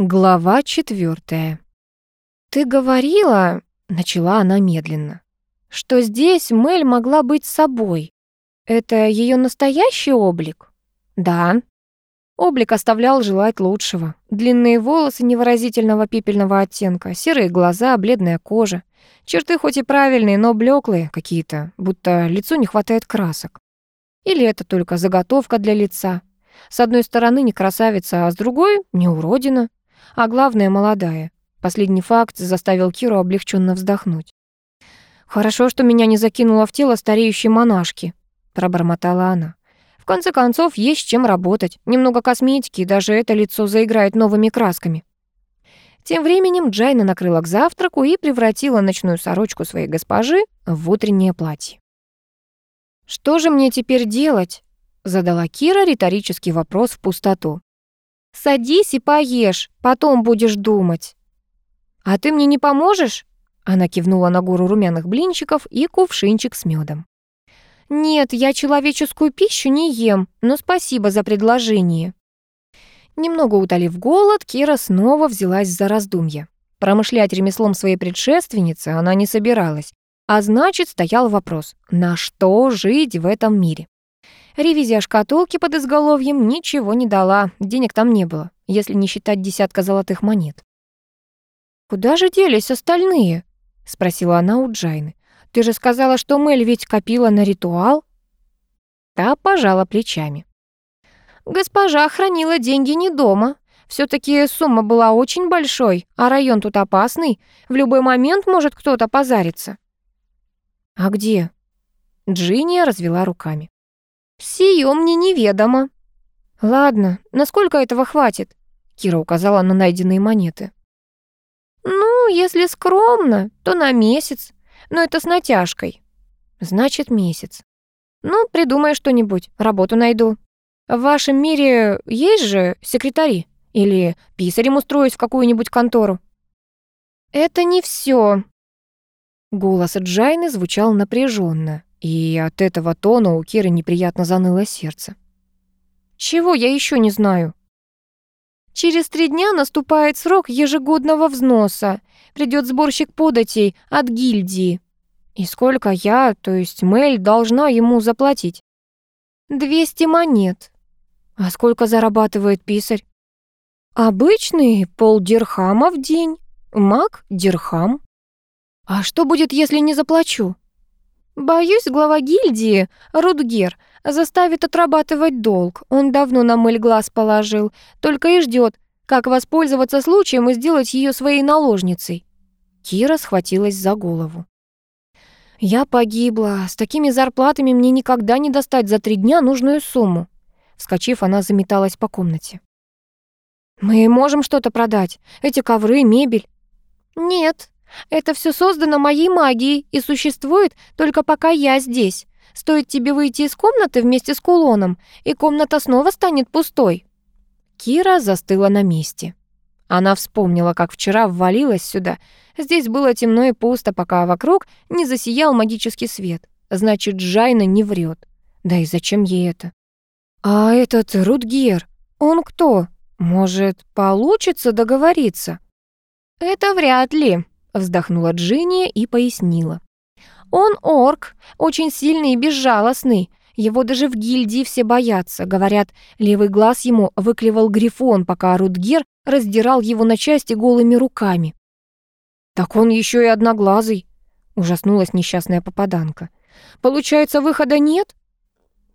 Глава четвертая. «Ты говорила...» — начала она медленно. «Что здесь Мэль могла быть собой. Это ее настоящий облик?» «Да». Облик оставлял желать лучшего. Длинные волосы невыразительного пепельного оттенка, серые глаза, бледная кожа. Черты хоть и правильные, но блеклые какие-то, будто лицу не хватает красок. Или это только заготовка для лица. С одной стороны не красавица, а с другой — не уродина а главное, молодая. Последний факт заставил Киру облегченно вздохнуть. «Хорошо, что меня не закинуло в тело стареющей монашки», — пробормотала она. «В конце концов, есть чем работать. Немного косметики, и даже это лицо заиграет новыми красками». Тем временем Джайна накрыла к завтраку и превратила ночную сорочку своей госпожи в утреннее платье. «Что же мне теперь делать?» — задала Кира риторический вопрос в пустоту. Садись и поешь, потом будешь думать». «А ты мне не поможешь?» Она кивнула на гору румяных блинчиков и кувшинчик с медом. «Нет, я человеческую пищу не ем, но спасибо за предложение». Немного утолив голод, Кира снова взялась за раздумье. Промышлять ремеслом своей предшественницы она не собиралась, а значит, стоял вопрос, на что жить в этом мире. Ревизия шкатулки под изголовьем ничего не дала, денег там не было, если не считать десятка золотых монет. «Куда же делись остальные?» — спросила она у Джайны. «Ты же сказала, что Мэль ведь копила на ритуал?» Та пожала плечами. «Госпожа хранила деньги не дома. все таки сумма была очень большой, а район тут опасный. В любой момент может кто-то позариться». «А где?» Джинния развела руками. «Сие мне неведомо». «Ладно, насколько этого хватит?» Кира указала на найденные монеты. «Ну, если скромно, то на месяц, но это с натяжкой». «Значит, месяц. Ну, придумай что-нибудь, работу найду. В вашем мире есть же секретари? Или писарем устроить в какую-нибудь контору?» «Это не все. Голос Джайны звучал напряженно. И от этого тона у Киры неприятно заныло сердце. «Чего я еще не знаю?» «Через три дня наступает срок ежегодного взноса. Придет сборщик податей от гильдии. И сколько я, то есть Мэль, должна ему заплатить?» «Двести монет». «А сколько зарабатывает писарь?» «Обычный полдирхама в день. Маг — дирхам». «А что будет, если не заплачу?» Боюсь, глава гильдии, Рудгер, заставит отрабатывать долг. Он давно на мыль глаз положил, только и ждет, как воспользоваться случаем и сделать ее своей наложницей. Кира схватилась за голову. «Я погибла. С такими зарплатами мне никогда не достать за три дня нужную сумму». Вскочив, она заметалась по комнате. «Мы можем что-то продать. Эти ковры, мебель». «Нет, это все создано моей магией и существует только пока я здесь. Стоит тебе выйти из комнаты вместе с кулоном, и комната снова станет пустой». Кира застыла на месте. Она вспомнила, как вчера ввалилась сюда. Здесь было темно и пусто, пока вокруг не засиял магический свет. Значит, Джайна не врет. Да и зачем ей это? А этот Рудгер, он кто? Может, получится договориться? Это вряд ли, Вздохнула Джинни и пояснила. «Он орк, очень сильный и безжалостный. Его даже в гильдии все боятся. Говорят, левый глаз ему выклевал грифон, пока Рудгер раздирал его на части голыми руками. «Так он еще и одноглазый», — ужаснулась несчастная попаданка. «Получается, выхода нет?»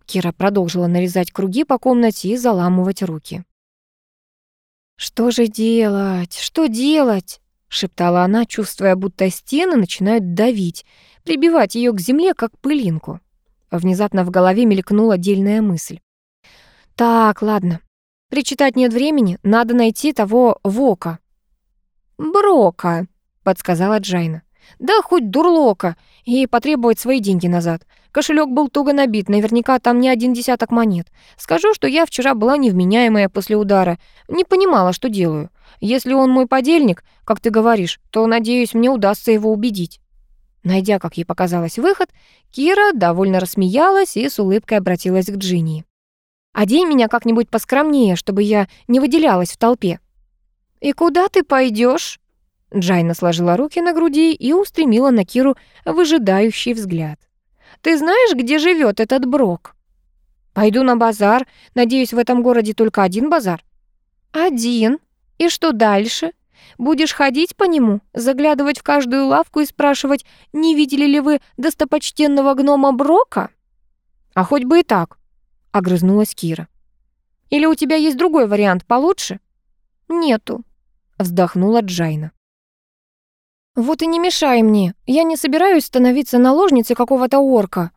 Кира продолжила нарезать круги по комнате и заламывать руки. «Что же делать? Что делать?» Шептала она, чувствуя, будто стены начинают давить, прибивать ее к земле, как пылинку. Внезапно в голове мелькнула дельная мысль. «Так, ладно. Причитать нет времени, надо найти того Вока». «Брока», — подсказала Джайна. «Да хоть дурлока, и потребовать свои деньги назад. Кошелек был туго набит, наверняка там не один десяток монет. Скажу, что я вчера была невменяемая после удара, не понимала, что делаю. Если он мой подельник, как ты говоришь, то, надеюсь, мне удастся его убедить». Найдя, как ей показалось, выход, Кира довольно рассмеялась и с улыбкой обратилась к Джинни. «Одень меня как-нибудь поскромнее, чтобы я не выделялась в толпе». «И куда ты пойдешь? Джайна сложила руки на груди и устремила на Киру выжидающий взгляд. «Ты знаешь, где живет этот Брок?» «Пойду на базар. Надеюсь, в этом городе только один базар?» «Один. И что дальше? Будешь ходить по нему, заглядывать в каждую лавку и спрашивать, не видели ли вы достопочтенного гнома Брока?» «А хоть бы и так», — огрызнулась Кира. «Или у тебя есть другой вариант получше?» «Нету», — вздохнула Джайна. «Вот и не мешай мне. Я не собираюсь становиться наложницей какого-то орка».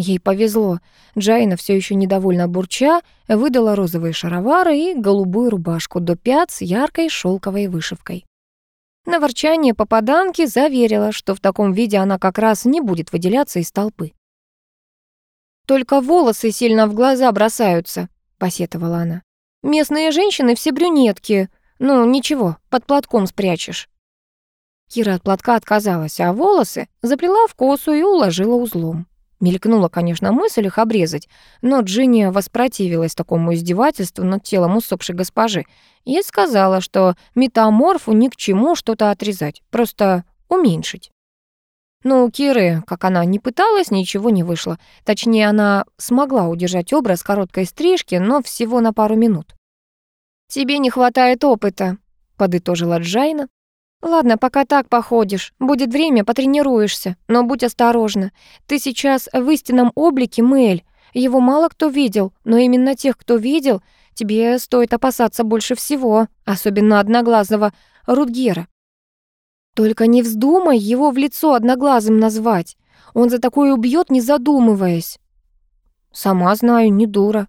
Ей повезло. Джайна, все еще недовольно бурча, выдала розовые шаровары и голубую рубашку до пят с яркой шелковой вышивкой. На ворчание попаданки заверила, что в таком виде она как раз не будет выделяться из толпы. «Только волосы сильно в глаза бросаются», — посетовала она. «Местные женщины все брюнетки. Ну, ничего, под платком спрячешь». Кира от платка отказалась, а волосы заплела в косу и уложила узлом. Мелькнула, конечно, мысль их обрезать, но Джинни воспротивилась такому издевательству над телом усопшей госпожи и сказала, что метаморфу ни к чему что-то отрезать, просто уменьшить. Но у Киры, как она не пыталась, ничего не вышло. Точнее, она смогла удержать образ короткой стрижки, но всего на пару минут. «Тебе не хватает опыта», — подытожила Джайна. «Ладно, пока так походишь. Будет время, потренируешься. Но будь осторожна. Ты сейчас в истинном облике Мэль. Его мало кто видел, но именно тех, кто видел, тебе стоит опасаться больше всего, особенно одноглазого Рудгера. Только не вздумай его в лицо одноглазым назвать. Он за такое убьет, не задумываясь. Сама знаю, не дура.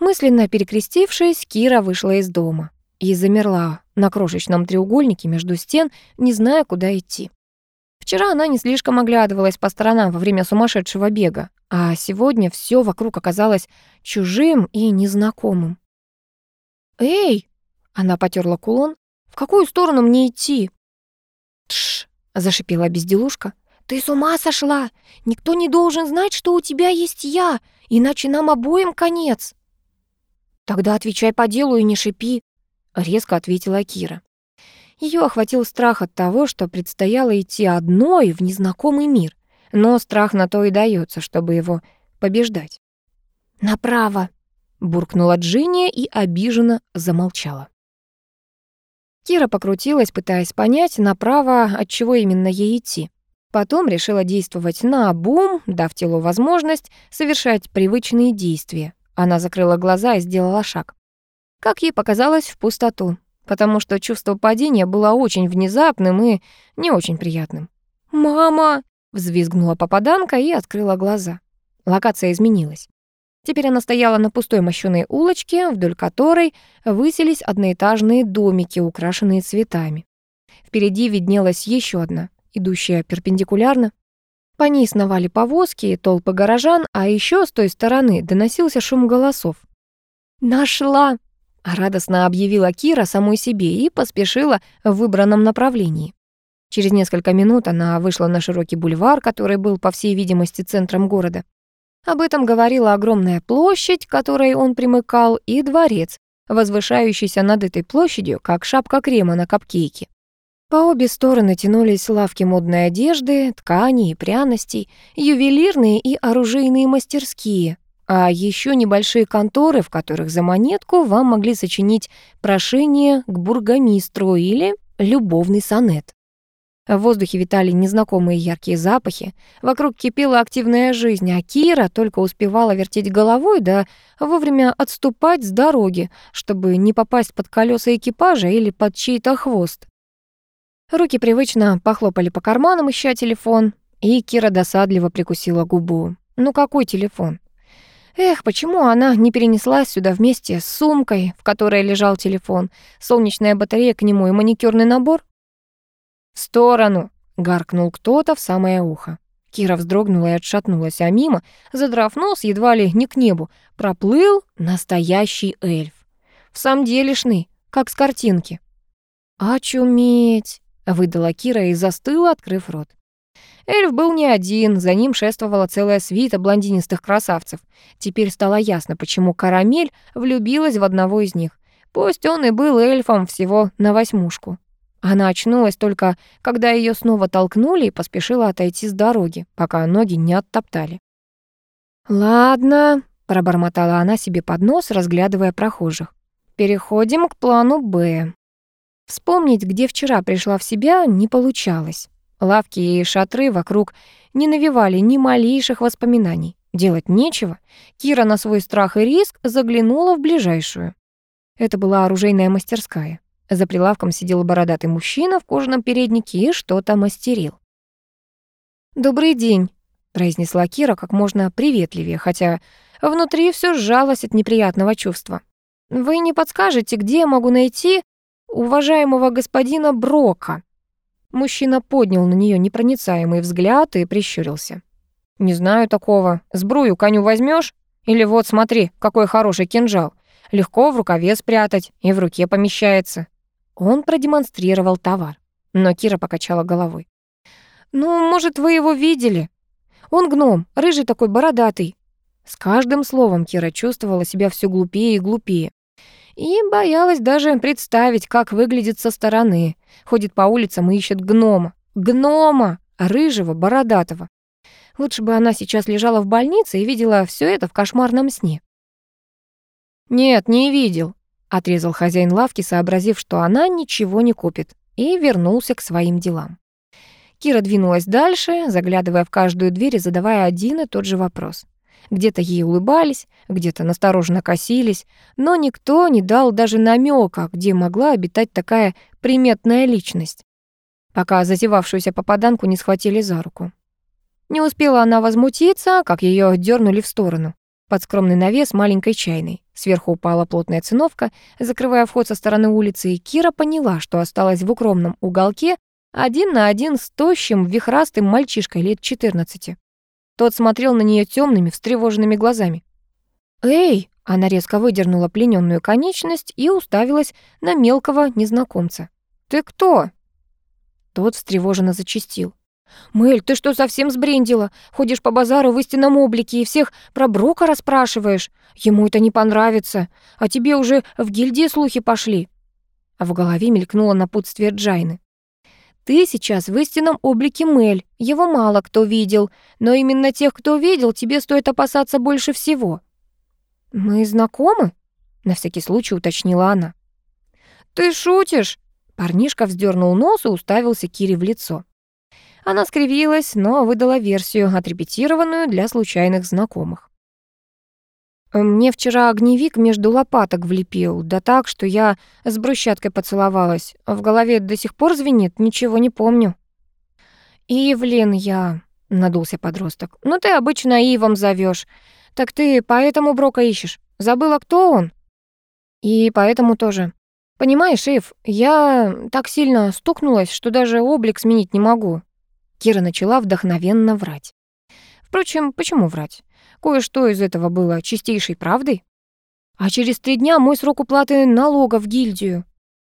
Мысленно перекрестившись, Кира вышла из дома и замерла на крошечном треугольнике между стен, не зная, куда идти. Вчера она не слишком оглядывалась по сторонам во время сумасшедшего бега, а сегодня все вокруг оказалось чужим и незнакомым. «Эй!» — она потерла кулон. «В какую сторону мне идти?» «Тш!» — зашипела безделушка. «Ты с ума сошла! Никто не должен знать, что у тебя есть я, иначе нам обоим конец!» «Тогда отвечай по делу и не шипи резко ответила Кира. Ее охватил страх от того, что предстояло идти одной в незнакомый мир, но страх на то и дается, чтобы его побеждать. «Направо!» — буркнула Джинния и обиженно замолчала. Кира покрутилась, пытаясь понять, направо, от чего именно ей идти. Потом решила действовать на обум, дав телу возможность совершать привычные действия. Она закрыла глаза и сделала шаг как ей показалось, в пустоту, потому что чувство падения было очень внезапным и не очень приятным. «Мама!» — взвизгнула попаданка и открыла глаза. Локация изменилась. Теперь она стояла на пустой мощёной улочке, вдоль которой высились одноэтажные домики, украшенные цветами. Впереди виднелась еще одна, идущая перпендикулярно. По ней сновали повозки и толпы горожан, а еще с той стороны доносился шум голосов. «Нашла!» Радостно объявила Кира самой себе и поспешила в выбранном направлении. Через несколько минут она вышла на широкий бульвар, который был, по всей видимости, центром города. Об этом говорила огромная площадь, к которой он примыкал, и дворец, возвышающийся над этой площадью, как шапка крема на капкейке. По обе стороны тянулись лавки модной одежды, тканей и пряностей, ювелирные и оружейные мастерские, а еще небольшие конторы, в которых за монетку вам могли сочинить прошение к бургомистру или любовный сонет. В воздухе витали незнакомые яркие запахи, вокруг кипела активная жизнь, а Кира только успевала вертеть головой да вовремя отступать с дороги, чтобы не попасть под колеса экипажа или под чей-то хвост. Руки привычно похлопали по карманам, ища телефон, и Кира досадливо прикусила губу. Ну какой телефон? Эх, почему она не перенеслась сюда вместе с сумкой, в которой лежал телефон, солнечная батарея к нему и маникюрный набор? «В сторону!» — гаркнул кто-то в самое ухо. Кира вздрогнула и отшатнулась, а мимо, задрав нос едва ли не к небу, проплыл настоящий эльф. В самом делешный, как с картинки. «Очуметь!» — выдала Кира и застыла, открыв рот. Эльф был не один, за ним шествовала целая свита блондинистых красавцев. Теперь стало ясно, почему Карамель влюбилась в одного из них. Пусть он и был эльфом всего на восьмушку. Она очнулась только, когда ее снова толкнули и поспешила отойти с дороги, пока ноги не оттоптали. «Ладно», — пробормотала она себе под нос, разглядывая прохожих. «Переходим к плану «Б». Вспомнить, где вчера пришла в себя, не получалось. Лавки и шатры вокруг не навевали ни малейших воспоминаний. Делать нечего. Кира на свой страх и риск заглянула в ближайшую. Это была оружейная мастерская. За прилавком сидел бородатый мужчина в кожаном переднике и что-то мастерил. «Добрый день», — произнесла Кира как можно приветливее, хотя внутри все сжалось от неприятного чувства. «Вы не подскажете, где я могу найти уважаемого господина Брока?» Мужчина поднял на нее непроницаемый взгляд и прищурился. «Не знаю такого. Сбрую коню возьмешь? Или вот смотри, какой хороший кинжал. Легко в рукаве спрятать и в руке помещается. Он продемонстрировал товар, но Кира покачала головой. «Ну, может, вы его видели? Он гном, рыжий такой, бородатый». С каждым словом Кира чувствовала себя все глупее и глупее. И боялась даже представить, как выглядит со стороны. Ходит по улицам и ищет гнома. Гнома! Рыжего, бородатого. Лучше бы она сейчас лежала в больнице и видела все это в кошмарном сне. «Нет, не видел», Отрезал хозяин лавки, сообразив, что она ничего не купит, и вернулся к своим делам. Кира двинулась дальше, заглядывая в каждую дверь и задавая один и тот же вопрос. Где-то ей улыбались, где-то настороженно косились, но никто не дал даже намека, где могла обитать такая приметная личность, пока зазевавшуюся попаданку не схватили за руку. Не успела она возмутиться, как ее дернули в сторону под скромный навес маленькой чайной. Сверху упала плотная циновка, закрывая вход со стороны улицы, и Кира поняла, что осталась в укромном уголке один на один с тощим, вихрастым мальчишкой лет 14. Тот смотрел на нее темными, встревоженными глазами. «Эй!» — она резко выдернула плененную конечность и уставилась на мелкого незнакомца. «Ты кто?» Тот встревоженно зачастил. «Мэль, ты что, совсем сбрендила? Ходишь по базару в истинном облике и всех про Брока расспрашиваешь? Ему это не понравится, а тебе уже в гильдии слухи пошли». А в голове мелькнуло напутствие Джайны. «Ты сейчас в истинном облике Мэль, его мало кто видел, но именно тех, кто видел, тебе стоит опасаться больше всего». «Мы знакомы?» — на всякий случай уточнила она. «Ты шутишь?» Парнишка вздернул нос и уставился Кире в лицо. Она скривилась, но выдала версию, отрепетированную для случайных знакомых. Мне вчера огневик между лопаток влепил, да так, что я с брусчаткой поцеловалась. В голове до сих пор звенит, ничего не помню. «Ивлин я», — надулся подросток. «Ну ты обычно Ивом зовешь. Так ты поэтому Брока ищешь? Забыла, кто он?» «И поэтому тоже. Понимаешь, Ив, я так сильно стукнулась, что даже облик сменить не могу. Кира начала вдохновенно врать. Впрочем, почему врать? Кое-что из этого было чистейшей правдой. А через три дня мой срок уплаты налога в гильдию.